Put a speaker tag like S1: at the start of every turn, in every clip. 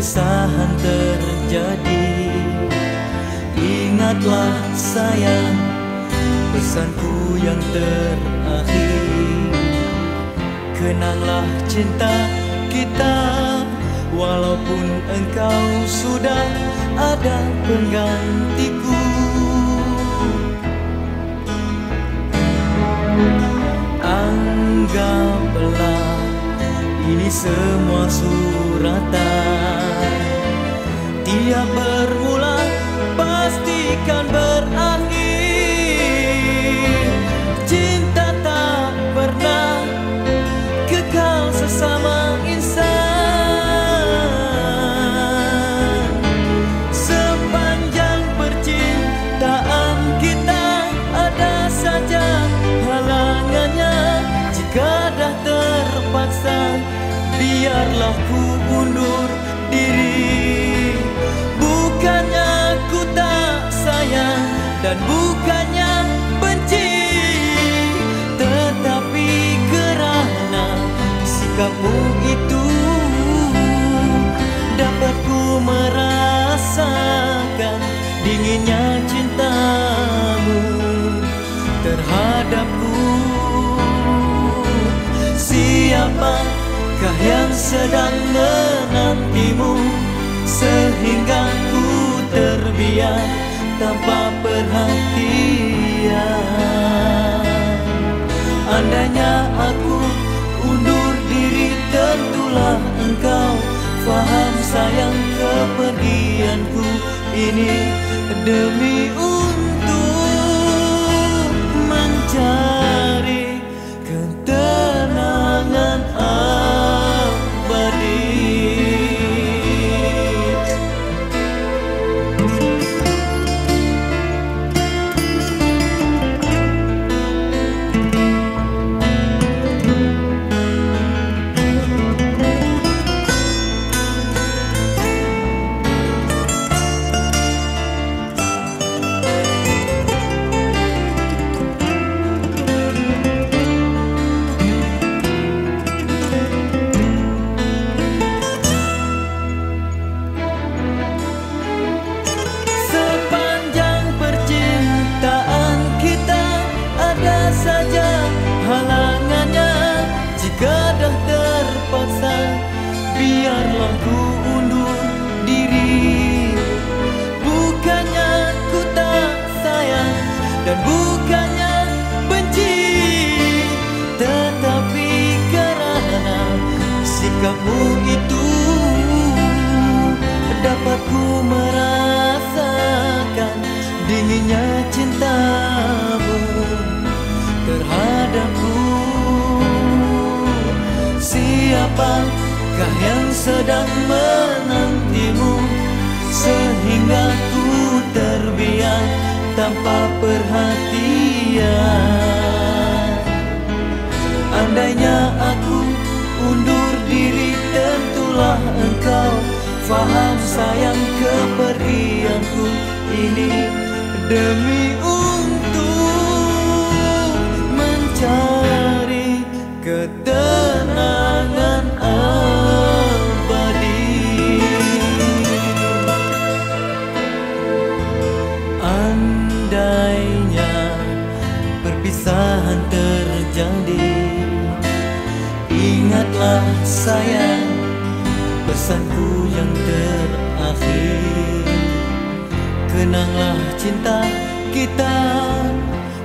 S1: perpisahan terjadi. Ingatlah sayang pesanku yang terakhir. Kenanglah cinta kita Walaupun engkau sudah ada penggantiku. Anggaplah ini semua suratan Tiap bermula pastikan berakhir merasakan dinginnya cintamu terhadapku. Siapakah yang sedang menantimu Sehingga ku terbiar tanpa perhatian? Andainya aku undur diri tentulah engkau Faham sayang kepergianku ini demi Siapakah yang sedang menantimu? Sehingga ku terbiar tanpa perhatian. Andainya aku undur diri tentulah engkau Faham sayang kepergianku ini. Demi untuk perpisahan terjadi. Ingatlah sayang pesanku yang terakhir. Kenanglah cinta kita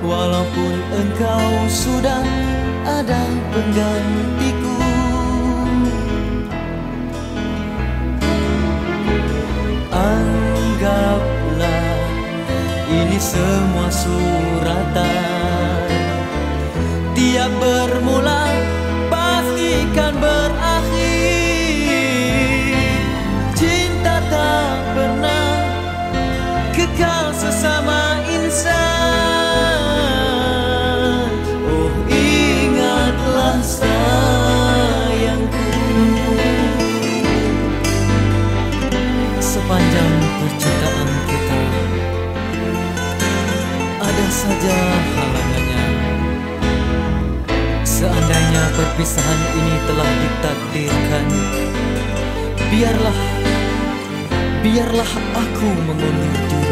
S1: Walaupun engkau sudah ada penggantiku sesama insan. Oh ingatlah sayangku. Sepanjang percintaan kita Ada saja halangannya. Seandainya perpisahan ini telah ditakdirkan Biarlah Biarlah aku mengundur